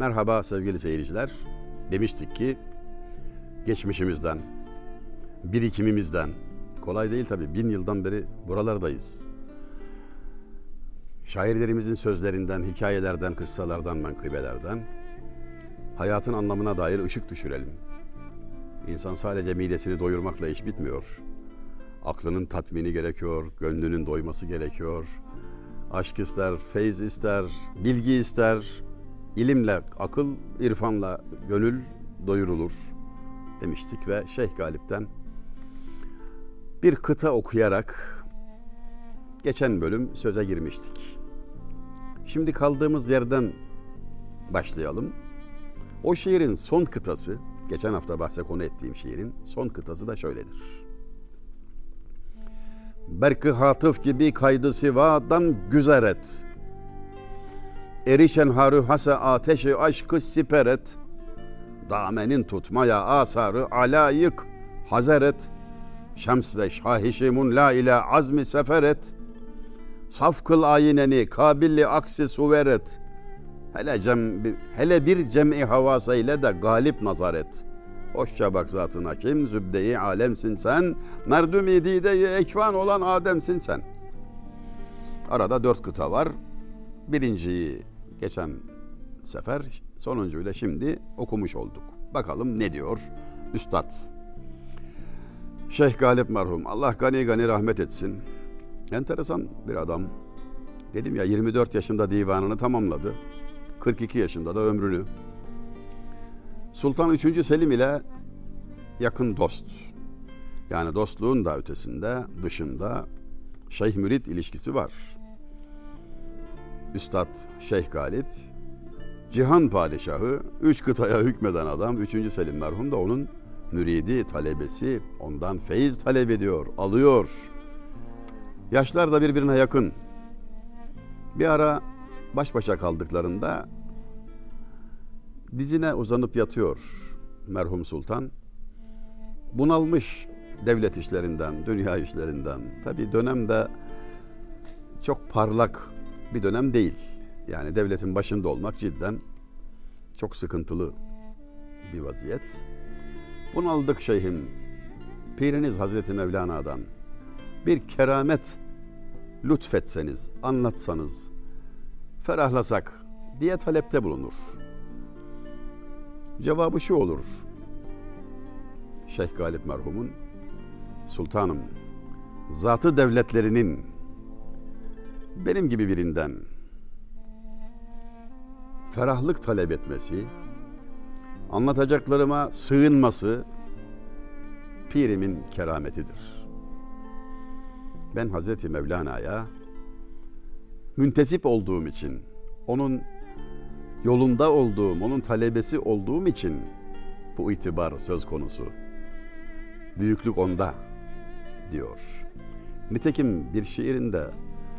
Merhaba sevgili seyirciler. Demiştik ki geçmişimizden, birikimimizden, kolay değil tabii bin yıldan beri buralardayız. Şairlerimizin sözlerinden, hikayelerden, kıssalardan, menkıbelerden hayatın anlamına dair ışık düşürelim. İnsan sadece midesini doyurmakla iş bitmiyor. Aklının tatmini gerekiyor, gönlünün doyması gerekiyor. Aşk ister, feyz ister, bilgi ister. İlimle, akıl, irfanla gönül doyurulur demiştik ve Şeyh Galip'ten bir kıta okuyarak geçen bölüm söze girmiştik. Şimdi kaldığımız yerden başlayalım. O şiirin son kıtası, geçen hafta bahse konu ettiğim şiirin son kıtası da şöyledir. Berkı hatıf gibi kaydı sivadan güzel et. Erişen harü hase ateşi aşkı siper et. Damenin tutmaya asarı alayık hazer et. Şems ve şahişimun la ile azmi sefer et. Saf kıl ayineni kabilli aksi suver et. Hele, cem, hele bir cem'i havasa ile de galip nazar et.'' Hoşça bak zatına kim zübde-i alemsin sen, merdüm-i dide-i ekvan olan Adem'sin sen. Arada dört kıta var. Birinciyi geçen sefer sonuncuyla şimdi okumuş olduk. Bakalım ne diyor Üstad. Şeyh Galip merhum Allah gani gani rahmet etsin. Enteresan bir adam. Dedim ya 24 yaşında divanını tamamladı. 42 yaşında da ömrünü Sultan 3. Selim ile yakın dost. Yani dostluğun da ötesinde, dışında şeyh mürit ilişkisi var. Üstad Şeyh Galip, Cihan Padişahı, üç kıtaya hükmeden adam, 3. Selim merhum da onun müridi, talebesi, ondan feyiz talep ediyor, alıyor. Yaşlar da birbirine yakın. Bir ara baş başa kaldıklarında dizine uzanıp yatıyor merhum sultan. Bunalmış devlet işlerinden, dünya işlerinden. Tabi dönemde çok parlak bir dönem değil. Yani devletin başında olmak cidden çok sıkıntılı bir vaziyet. Bunaldık şeyhim. Piriniz Hazreti Mevlana'dan bir keramet lütfetseniz, anlatsanız, ferahlasak diye talepte bulunur. Cevabı şu olur. Şeyh Galip merhumun sultanım zatı devletlerinin benim gibi birinden ferahlık talep etmesi, anlatacaklarıma sığınması pirimin kerametidir. Ben Hazreti Mevlana'ya müntesip olduğum için, onun yolunda olduğum, onun talebesi olduğum için bu itibar söz konusu. Büyüklük onda diyor. Nitekim bir şiirinde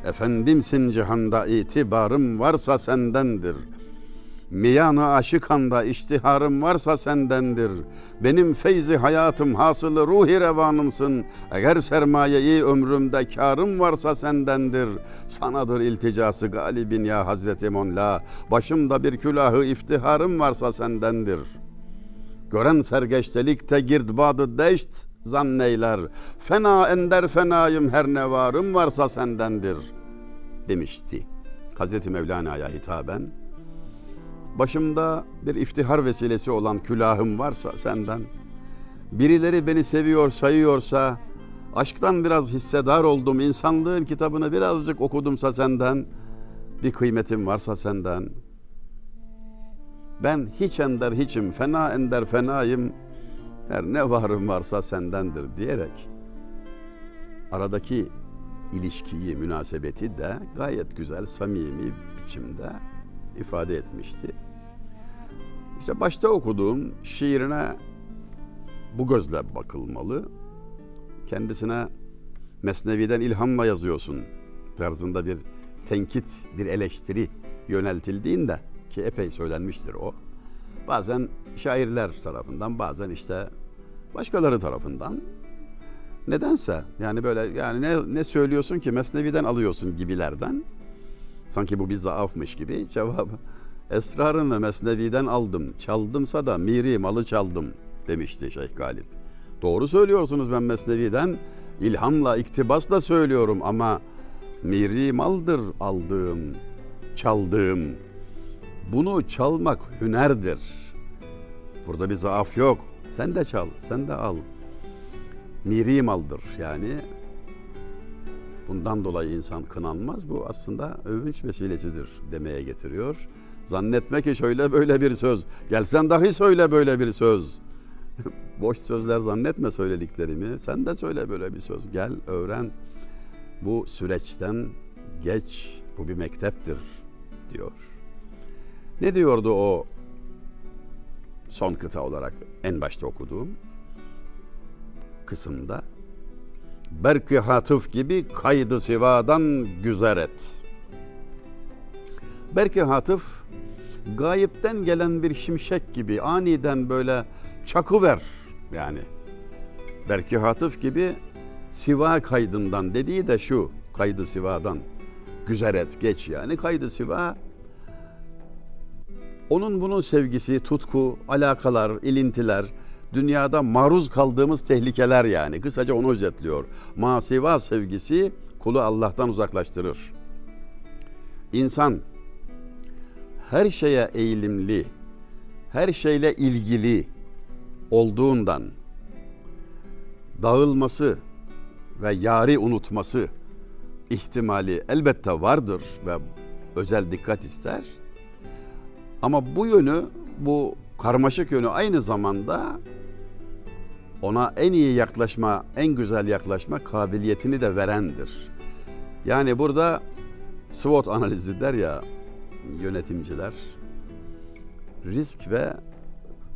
Efendimsin cihanda itibarım varsa sendendir.'' Miyanı aşıkanda iştiharım varsa sendendir. Benim feyzi hayatım hasılı ruhi revanımsın. Eğer sermayeyi ömrümde karım varsa sendendir. Sanadır ilticası galibin ya Hazreti Monla. Başımda bir külahı iftiharım varsa sendendir. Gören sergeçtelikte girdbadı deşt zanneyler. Fena ender fenayım her ne varım varsa sendendir demişti. Hazreti Mevlana'ya hitaben Başımda bir iftihar vesilesi olan külahım varsa senden, birileri beni seviyor sayıyorsa, aşktan biraz hissedar oldum, insanlığın kitabını birazcık okudumsa senden, bir kıymetim varsa senden, ben hiç ender hiçim, fena ender fenayım, her ne varım varsa sendendir diyerek aradaki ilişkiyi, münasebeti de gayet güzel, samimi biçimde ifade etmişti. İşte başta okuduğum şiirine bu gözle bakılmalı. Kendisine Mesnevi'den ilhamla yazıyorsun tarzında bir tenkit, bir eleştiri yöneltildiğinde ki epey söylenmiştir o. Bazen şairler tarafından, bazen işte başkaları tarafından nedense yani böyle yani ne, ne söylüyorsun ki Mesnevi'den alıyorsun gibilerden sanki bu bir zaafmış gibi cevabı Esrarını Mesnevi'den aldım. Çaldımsa da miri malı çaldım demişti Şeyh Galip. Doğru söylüyorsunuz ben Mesnevi'den ilhamla, iktibasla söylüyorum ama miri maldır aldığım, çaldığım. Bunu çalmak hünerdir. Burada bir zaaf yok. Sen de çal, sen de al. Miri maldır yani. Bundan dolayı insan kınanmaz. Bu aslında övünç vesilesidir demeye getiriyor. Zannetme ki şöyle böyle bir söz. Gelsen dahi söyle böyle bir söz. Boş sözler zannetme söylediklerimi. Sen de söyle böyle bir söz. Gel öğren. Bu süreçten geç. Bu bir mekteptir diyor. Ne diyordu o son kıta olarak en başta okuduğum kısımda? Berki hatıf gibi kaydı sivadan güzer et. Berki hatıf gayipten gelen bir şimşek gibi aniden böyle çakıver yani. Berki hatıf gibi siva kaydından dediği de şu kaydı sivadan güzel et geç yani kaydı siva onun bunun sevgisi, tutku, alakalar, ilintiler, dünyada maruz kaldığımız tehlikeler yani. Kısaca onu özetliyor. Masiva sevgisi kulu Allah'tan uzaklaştırır. İnsan her şeye eğilimli, her şeyle ilgili olduğundan dağılması ve yari unutması ihtimali elbette vardır ve özel dikkat ister. Ama bu yönü, bu karmaşık yönü aynı zamanda ona en iyi yaklaşma, en güzel yaklaşma kabiliyetini de verendir. Yani burada SWOT analizi der ya yönetimciler risk ve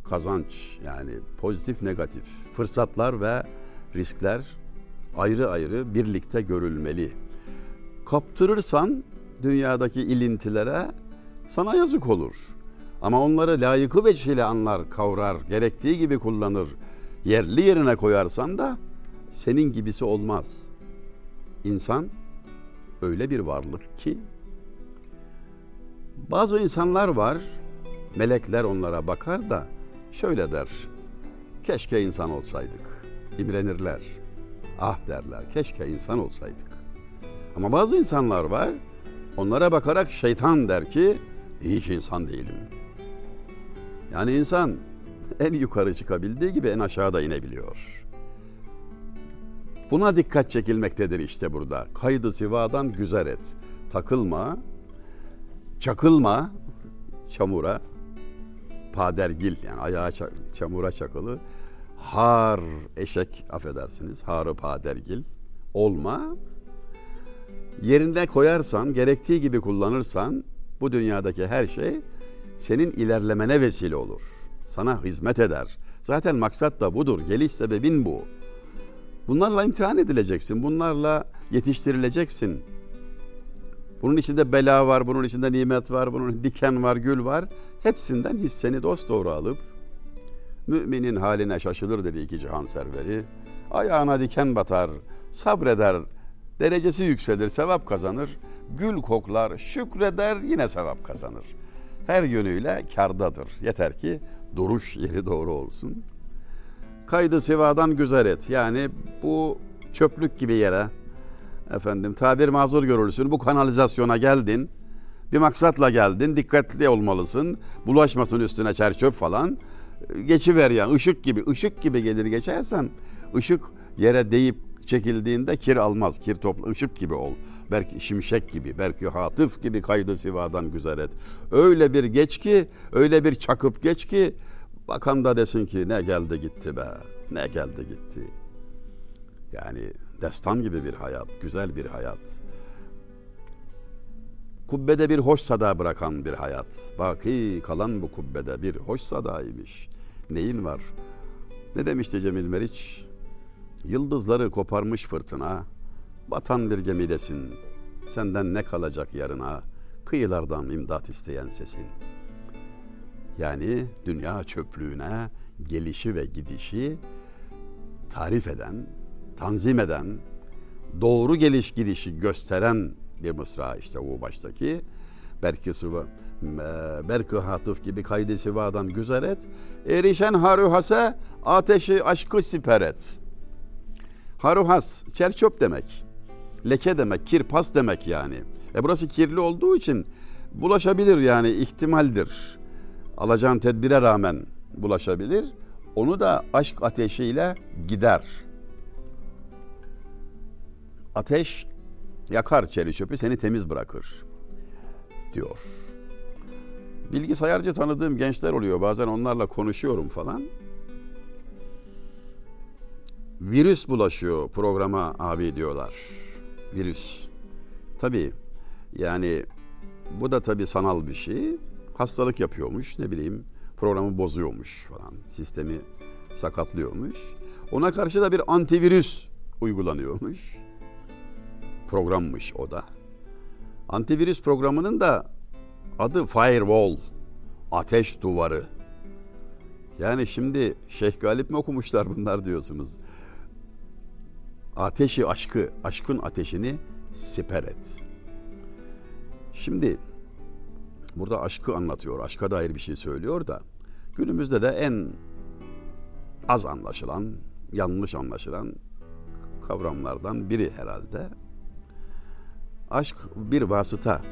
kazanç yani pozitif negatif fırsatlar ve riskler ayrı ayrı birlikte görülmeli. Kaptırırsan dünyadaki ilintilere sana yazık olur. Ama onları layıkı veçhiyle anlar, kavrar, gerektiği gibi kullanır. Yerli yerine koyarsan da senin gibisi olmaz. İnsan öyle bir varlık ki bazı insanlar var, melekler onlara bakar da şöyle der. Keşke insan olsaydık. İmrenirler. Ah derler. Keşke insan olsaydık. Ama bazı insanlar var. Onlara bakarak şeytan der ki hiç insan değilim. Yani insan en yukarı çıkabildiği gibi en aşağıda inebiliyor. Buna dikkat çekilmektedir işte burada. Kaydı sivadan güzel et. Takılma, çakılma çamura, padergil yani ayağa çamura çakılı. Har eşek affedersiniz, harı padergil olma. Yerinde koyarsan, gerektiği gibi kullanırsan bu dünyadaki her şey senin ilerlemene vesile olur. Sana hizmet eder. Zaten maksat da budur. Geliş sebebin bu. Bunlarla imtihan edileceksin. Bunlarla yetiştirileceksin. Bunun içinde bela var, bunun içinde nimet var, bunun diken var, gül var. Hepsinden hisseni dost doğru alıp müminin haline şaşılır dedi iki cihan serveri. Ayağına diken batar, sabreder, derecesi yükselir, sevap kazanır. Gül koklar, şükreder, yine sevap kazanır. Her yönüyle kardadır. Yeter ki duruş yeri doğru olsun. Kaydı sivadan güzel et. Yani bu çöplük gibi yere, efendim tabir mazur görürsün. Bu kanalizasyona geldin. Bir maksatla geldin. Dikkatli olmalısın. Bulaşmasın üstüne çer çöp falan. Geçiver yani ışık gibi. ışık gibi gelir geçersen ışık yere değip çekildiğinde kir almaz. Kir topla ışık gibi ol. Belki şimşek gibi, belki hatıf gibi kaydı sivadan güzel et. Öyle bir geç ki, öyle bir çakıp geç ki bakan da desin ki ne geldi gitti be. Ne geldi gitti. Yani destan gibi bir hayat, güzel bir hayat. Kubbede bir hoş sada bırakan bir hayat. Baki kalan bu kubbede bir hoş sadaymış. Neyin var? Ne demişti Cemil Meriç? Yıldızları koparmış fırtına, batan bir gemidesin. Senden ne kalacak yarına? Kıyılardan imdat isteyen sesin. Yani dünya çöplüğüne gelişi ve gidişi tarif eden, tanzim eden, doğru geliş gidişi gösteren bir mısra işte bu baştaki. Berki sıva berkı hatıf gibi kaydı sivadan güzel et. Erişen haruhase ateşi aşkı siper et. Haruhas çerçöp demek. Leke demek, kirpas demek yani. E burası kirli olduğu için bulaşabilir yani ihtimaldir. Alacağın tedbire rağmen bulaşabilir. Onu da aşk ateşiyle gider. Ateş yakar çeri çöpü seni temiz bırakır diyor. Bilgisayarcı tanıdığım gençler oluyor. Bazen onlarla konuşuyorum falan. Virüs bulaşıyor programa abi diyorlar. Virüs. Tabii yani bu da tabii sanal bir şey. Hastalık yapıyormuş ne bileyim programı bozuyormuş falan. Sistemi sakatlıyormuş. Ona karşı da bir antivirüs uygulanıyormuş. Programmış o da. Antivirüs programının da adı Firewall. Ateş duvarı. Yani şimdi Şeyh Galip mi okumuşlar bunlar diyorsunuz. Ateşi aşkı, aşkın ateşini siper et. Şimdi burada aşkı anlatıyor, aşka dair bir şey söylüyor da günümüzde de en az anlaşılan, yanlış anlaşılan kavramlardan biri herhalde. Aşk bir vasıta.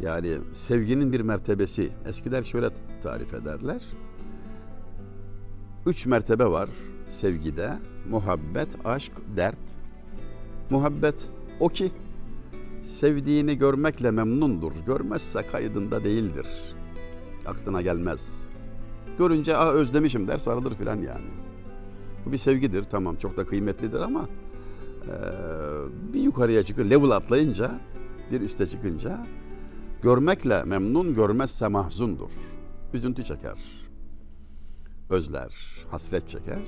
Yani sevginin bir mertebesi. Eskiler şöyle tarif ederler. Üç mertebe var sevgide. Muhabbet, aşk, dert. Muhabbet o ki sevdiğini görmekle memnundur. Görmezse kaydında değildir. Aklına gelmez. Görünce Aa, özlemişim der sarılır filan yani. Bu bir sevgidir tamam çok da kıymetlidir ama e, bir yukarıya çıkıyor level atlayınca bir üste çıkınca görmekle memnun görmezse mahzundur. Üzüntü çeker. Özler, hasret çeker.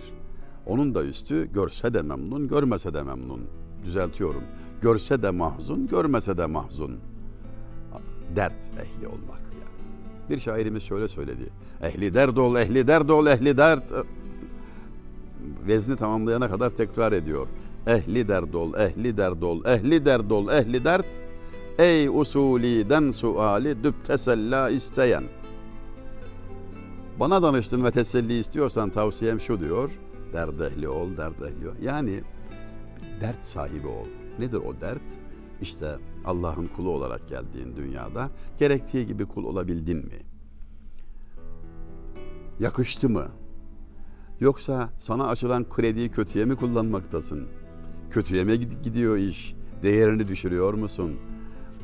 Onun da üstü görse de memnun, görmese de memnun. Düzeltiyorum. Görse de mahzun, görmese de mahzun. Dert ehli olmak. Bir şairimiz şöyle söyledi. Ehli dert ol, ehli dert ol, ehli dert. Vezni tamamlayana kadar tekrar ediyor. Ehli dert ol, ehli dert ol, ehli dert ol, ehli dert. Ey usuliden suali düp tesella isteyen. Bana danıştın ve teselli istiyorsan tavsiyem şu diyor. Dert ehli ol, dert ehli ol. Yani dert sahibi ol. Nedir o dert? İşte Allah'ın kulu olarak geldiğin dünyada gerektiği gibi kul olabildin mi? Yakıştı mı? Yoksa sana açılan krediyi kötüye mi kullanmaktasın? Kötüye mi gidiyor iş? Değerini düşürüyor musun?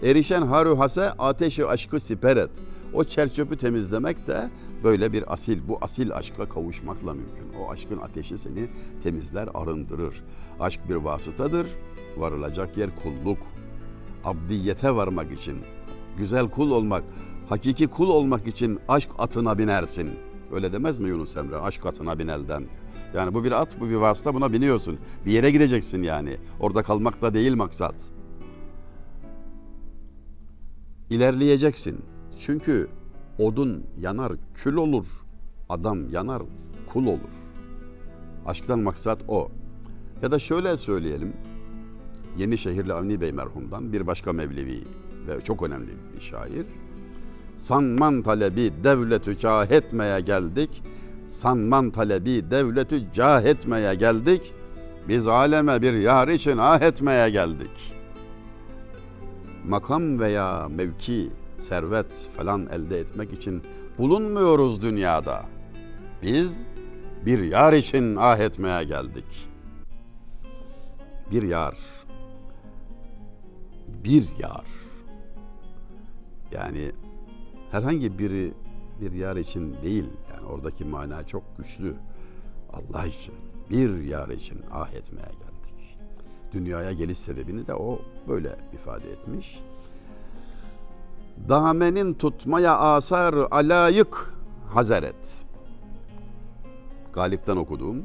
Erişen haru hase ateşi aşkı siper et. O çerçöpü temizlemek de böyle bir asil, bu asil aşka kavuşmakla mümkün. O aşkın ateşi seni temizler, arındırır. Aşk bir vasıtadır, varılacak yer kulluk. Abdiyete varmak için, güzel kul olmak, hakiki kul olmak için aşk atına binersin. Öyle demez mi Yunus Emre? Aşk atına bin elden. Yani bu bir at, bu bir vasıta buna biniyorsun. Bir yere gideceksin yani. Orada kalmak da değil maksat. İlerleyeceksin. Çünkü odun yanar kül olur. Adam yanar kul olur. Aşktan maksat o. Ya da şöyle söyleyelim. Yenişehirli Avni Bey merhumdan bir başka Mevlevi ve çok önemli bir şair. Sanman talebi devletü cah etmeye geldik. Sanman talebi devletü cah etmeye geldik. Biz aleme bir yar için ah etmeye geldik. Makam veya mevki, servet falan elde etmek için bulunmuyoruz dünyada. Biz bir yar için ah etmeye geldik. Bir yar. Bir yar. Yani herhangi biri bir yar için değil. Yani oradaki mana çok güçlü. Allah için, bir yar için ah etmeye geldik. Dünyaya geliş sebebini de o böyle ifade etmiş. Damenin tutmaya asar alayık hazeret. Galip'ten okuduğum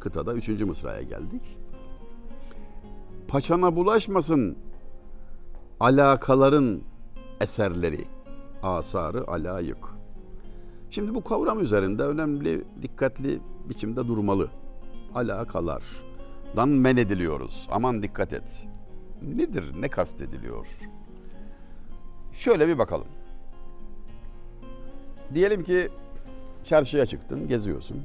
kıtada üçüncü mısraya geldik. Paçana bulaşmasın alakaların eserleri, asarı alayık. Şimdi bu kavram üzerinde önemli, dikkatli biçimde durmalı. Alakalardan men ediliyoruz. Aman dikkat et. Nedir, ne kastediliyor? Şöyle bir bakalım. Diyelim ki çarşıya çıktın, geziyorsun.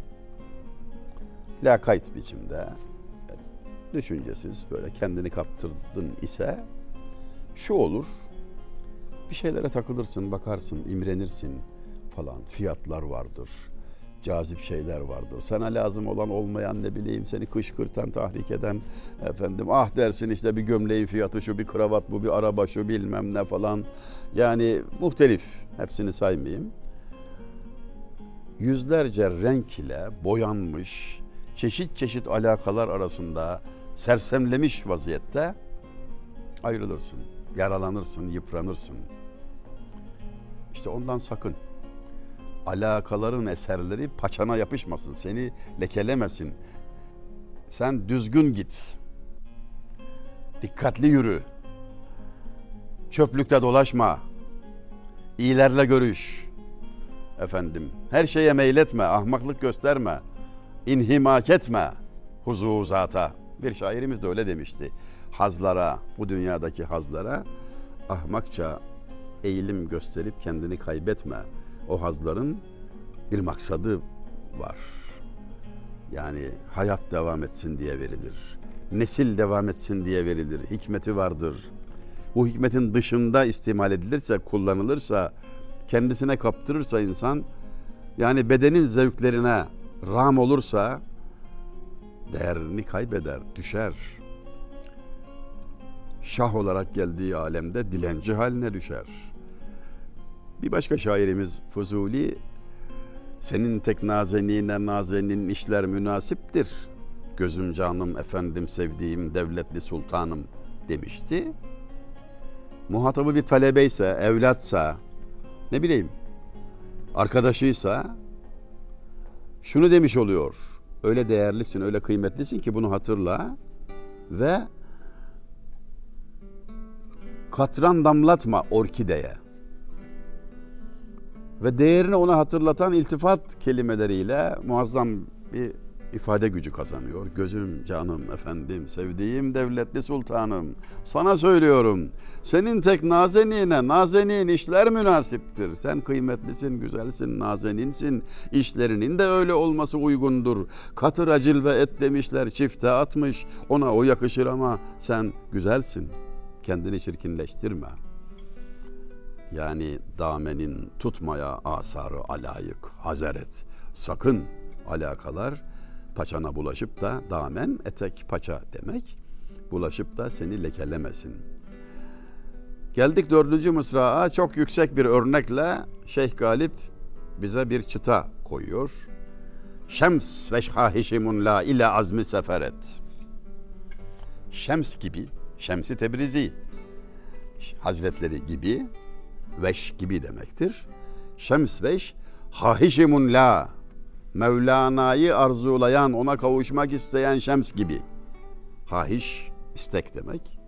Lakayt biçimde, düşüncesiz böyle kendini kaptırdın ise şu olur. Bir şeylere takılırsın, bakarsın, imrenirsin falan. Fiyatlar vardır. Cazip şeyler vardır. Sana lazım olan olmayan ne bileyim seni kışkırtan, tahrik eden efendim ah dersin işte bir gömleğin fiyatı şu, bir kravat bu, bir araba şu bilmem ne falan. Yani muhtelif. Hepsini saymayayım. Yüzlerce renk ile boyanmış, çeşit çeşit alakalar arasında sersemlemiş vaziyette ayrılırsın. Yaralanırsın, yıpranırsın. İşte ondan sakın. Alakaların eserleri paçana yapışmasın, seni lekelemesin. Sen düzgün git. Dikkatli yürü. Çöplükte dolaşma. İyilerle görüş. Efendim, her şeye meyletme, ahmaklık gösterme. İnhimak etme huzuzata. Bir şairimiz de öyle demişti. Hazlara, bu dünyadaki hazlara ahmakça eğilim gösterip kendini kaybetme. O hazların bir maksadı var. Yani hayat devam etsin diye verilir. Nesil devam etsin diye verilir. Hikmeti vardır. Bu hikmetin dışında istimal edilirse, kullanılırsa, kendisine kaptırırsa insan, yani bedenin zevklerine ram olursa değerini kaybeder, düşer. Şah olarak geldiği alemde dilenci haline düşer. Bir başka şairimiz Fuzuli, senin tek nazenine nazenin işler münasiptir. Gözüm canım efendim sevdiğim devletli sultanım demişti. Muhatabı bir talebeyse, evlatsa, ne bileyim, arkadaşıysa şunu demiş oluyor. Öyle değerlisin, öyle kıymetlisin ki bunu hatırla ve katran damlatma orkideye. Ve değerini ona hatırlatan iltifat kelimeleriyle muazzam bir ifade gücü kazanıyor. Gözüm, canım, efendim, sevdiğim devletli sultanım. Sana söylüyorum. Senin tek nazenine, nazenin işler münasiptir. Sen kıymetlisin, güzelsin, nazeninsin. İşlerinin de öyle olması uygundur. Katır acil ve et demişler, çifte atmış. Ona o yakışır ama sen güzelsin. Kendini çirkinleştirme. Yani damenin tutmaya asarı alayık, hazeret. Sakın alakalar paçana bulaşıp da damen etek paça demek bulaşıp da seni lekelemesin. Geldik dördüncü mısrağa çok yüksek bir örnekle Şeyh Galip bize bir çıta koyuyor. Şems ve şahişimun la ile azmi seferet. Şems gibi, Şemsi Tebrizi Hazretleri gibi, veş gibi demektir. Şems veş, hahişimun la Mevlana'yı arzulayan, ona kavuşmak isteyen şems gibi. Hahiş, istek demek.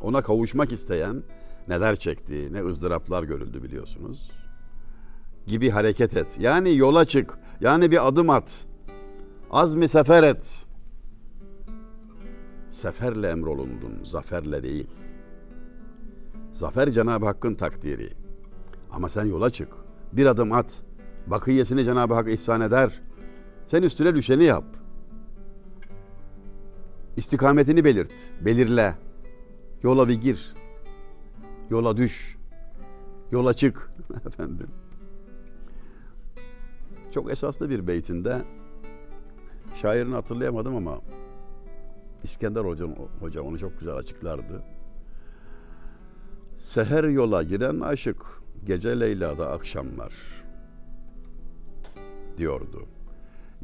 Ona kavuşmak isteyen neler çekti, ne ızdıraplar görüldü biliyorsunuz. Gibi hareket et. Yani yola çık. Yani bir adım at. Azmi sefer et. Seferle emrolundun, zaferle değil. Zafer Cenab-ı Hakk'ın takdiri. Ama sen yola çık. Bir adım at. Bakiyesini Cenab-ı Hak ihsan eder. Sen üstüne düşeni yap. İstikametini belirt, belirle. Yola bir gir. Yola düş. Yola çık efendim. Çok esaslı bir beytinde şairini hatırlayamadım ama İskender Hoca, Hoca onu çok güzel açıklardı. Seher yola giren aşık, gece Leyla'da akşamlar diyordu.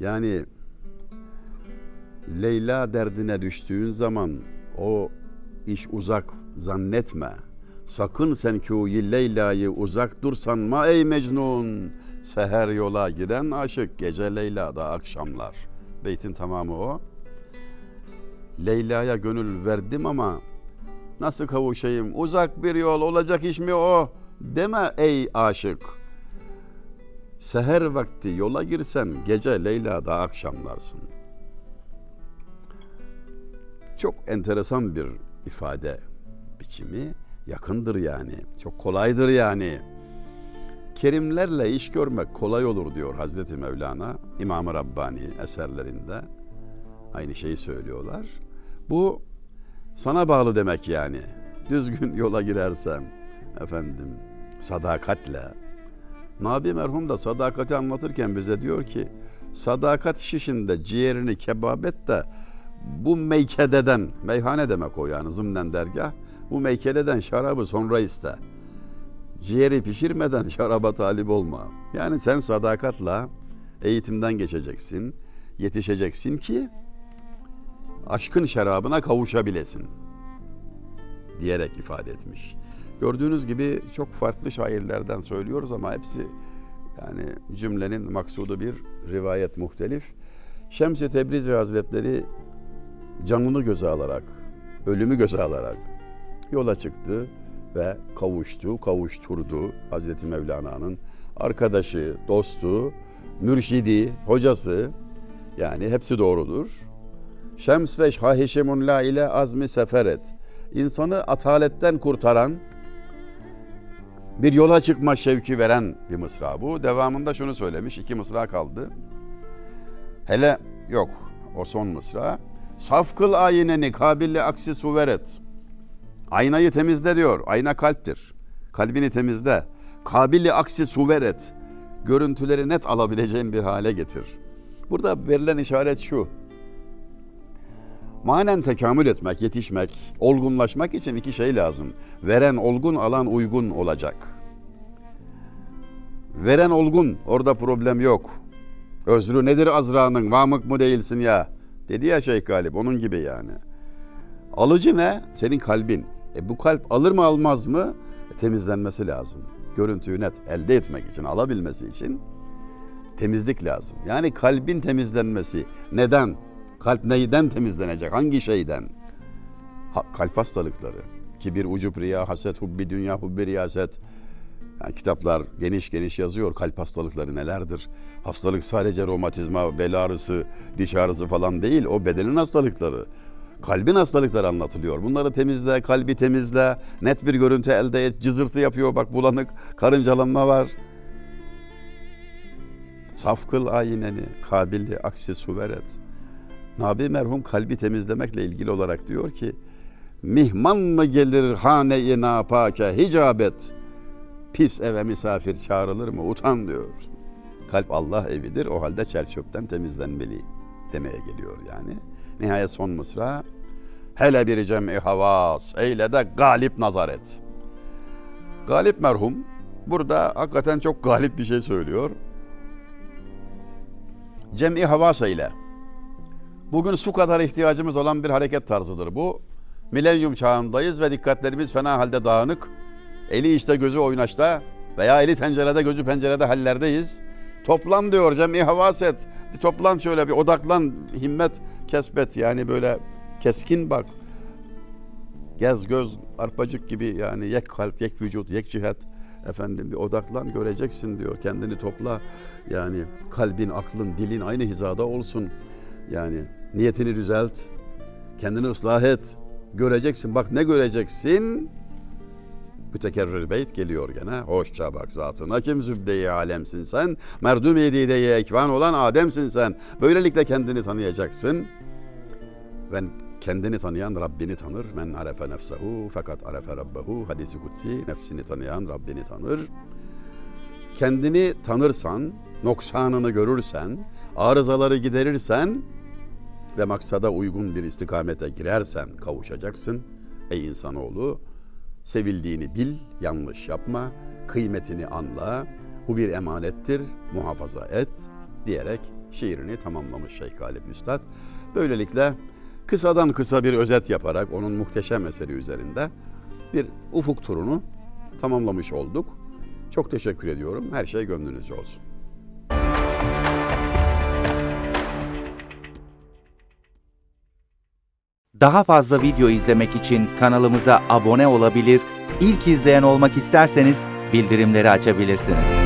Yani Leyla derdine düştüğün zaman o iş uzak zannetme. Sakın sen kûyi Leyla'yı uzak dur sanma ey Mecnun. Seher yola giren aşık gece Leyla'da akşamlar. Beytin tamamı o. Leyla'ya gönül verdim ama nasıl kavuşayım? Uzak bir yol olacak iş mi o? Deme ey aşık. Seher vakti yola girsen gece Leyla'da akşamlarsın. Çok enteresan bir ifade biçimi. yakındır yani. Çok kolaydır yani. Kerimlerle iş görmek kolay olur diyor Hazreti Mevlana İmam-ı Rabbani eserlerinde. Aynı şeyi söylüyorlar. Bu sana bağlı demek yani. Düzgün yola girersen efendim sadakatle. Nabi merhum da sadakati anlatırken bize diyor ki sadakat şişinde ciğerini kebap et de bu meykededen, meyhane demek o yani zımnen dergah, bu meykededen şarabı sonra iste. Ciğeri pişirmeden şaraba talip olma. Yani sen sadakatla eğitimden geçeceksin, yetişeceksin ki aşkın şarabına kavuşabilesin diyerek ifade etmiş. Gördüğünüz gibi çok farklı şairlerden söylüyoruz ama hepsi yani cümlenin maksudu bir rivayet muhtelif. Şems-i Tebrizi Hazretleri canını göze alarak, ölümü göze alarak yola çıktı ve kavuştu, kavuşturdu Hazreti Mevlana'nın arkadaşı, dostu, mürşidi, hocası yani hepsi doğrudur. Şems ve şahişemun la ile azmi seferet. İnsanı ataletten kurtaran, bir yola çıkma şevki veren bir mısra bu. Devamında şunu söylemiş, iki mısra kaldı. Hele yok o son mısra. Saf kıl ayineni kabilli aksi suveret. Aynayı temizle diyor. Ayna kalptir. Kalbini temizle. Kabilli aksi suveret. Görüntüleri net alabileceğin bir hale getir. Burada verilen işaret şu. Manen tekamül etmek, yetişmek, olgunlaşmak için iki şey lazım. Veren olgun, alan uygun olacak. Veren olgun, orada problem yok. Özrü nedir Azra'nın, vamık mı değilsin ya? Dedi ya Şeyh Galip, onun gibi yani. Alıcı ne? Senin kalbin. E bu kalp alır mı almaz mı? E, temizlenmesi lazım. Görüntüyü net elde etmek için, alabilmesi için temizlik lazım. Yani kalbin temizlenmesi. Neden? Kalp neyden temizlenecek? Hangi şeyden? Ha, kalp hastalıkları. Kibir, ucup, riya, haset, hubbi, dünya, hubbi, riyaset. Yani kitaplar geniş geniş yazıyor kalp hastalıkları nelerdir. Hastalık sadece romatizma, bel ağrısı, diş ağrısı falan değil. O bedenin hastalıkları. Kalbin hastalıkları anlatılıyor. Bunları temizle, kalbi temizle, net bir görüntü elde et. Cızırtı yapıyor bak bulanık, karıncalanma var. Saf kıl ayineni, kabilli aksi suveret. Nabi merhum kalbi temizlemekle ilgili olarak diyor ki Mihman mı gelir hane-i napake hicabet Pis eve misafir çağrılır mı utan diyor. Kalp Allah evidir o halde çerçöpten temizlenmeli demeye geliyor yani. Nihayet son mısra Hele bir cem'i havas eyle de galip nazar et. Galip merhum burada hakikaten çok galip bir şey söylüyor. Cem'i havas eyle Bugün su kadar ihtiyacımız olan bir hareket tarzıdır bu. Milenyum çağındayız ve dikkatlerimiz fena halde dağınık. Eli işte gözü oynaşta veya eli tencerede gözü pencerede hallerdeyiz. Toplan diyor cem'i havaset. Bir toplan şöyle bir odaklan himmet kesbet yani böyle keskin bak. Gez göz arpacık gibi yani yek kalp yek vücut yek cihet efendim bir odaklan göreceksin diyor kendini topla yani kalbin aklın dilin aynı hizada olsun yani niyetini düzelt, kendini ıslah et. Göreceksin. Bak ne göreceksin? Mütekerrir beyt geliyor gene. Hoşça bak zatına kim zübde-i alemsin sen. Merdum yedide ekvan olan Adem'sin sen. Böylelikle kendini tanıyacaksın. Ve kendini tanıyan Rabbini tanır. Men arefe nefsehu fakat arefe rabbehu. Hadisi kutsi nefsini tanıyan Rabbini tanır. Kendini tanırsan, noksanını görürsen, arızaları giderirsen ve maksada uygun bir istikamete girersen kavuşacaksın. Ey insanoğlu, sevildiğini bil, yanlış yapma, kıymetini anla, bu bir emanettir, muhafaza et diyerek şiirini tamamlamış Şeyh Galip Üstad. Böylelikle kısadan kısa bir özet yaparak onun muhteşem eseri üzerinde bir ufuk turunu tamamlamış olduk. Çok teşekkür ediyorum. Her şey gönlünüzce olsun. Daha fazla video izlemek için kanalımıza abone olabilir, ilk izleyen olmak isterseniz bildirimleri açabilirsiniz.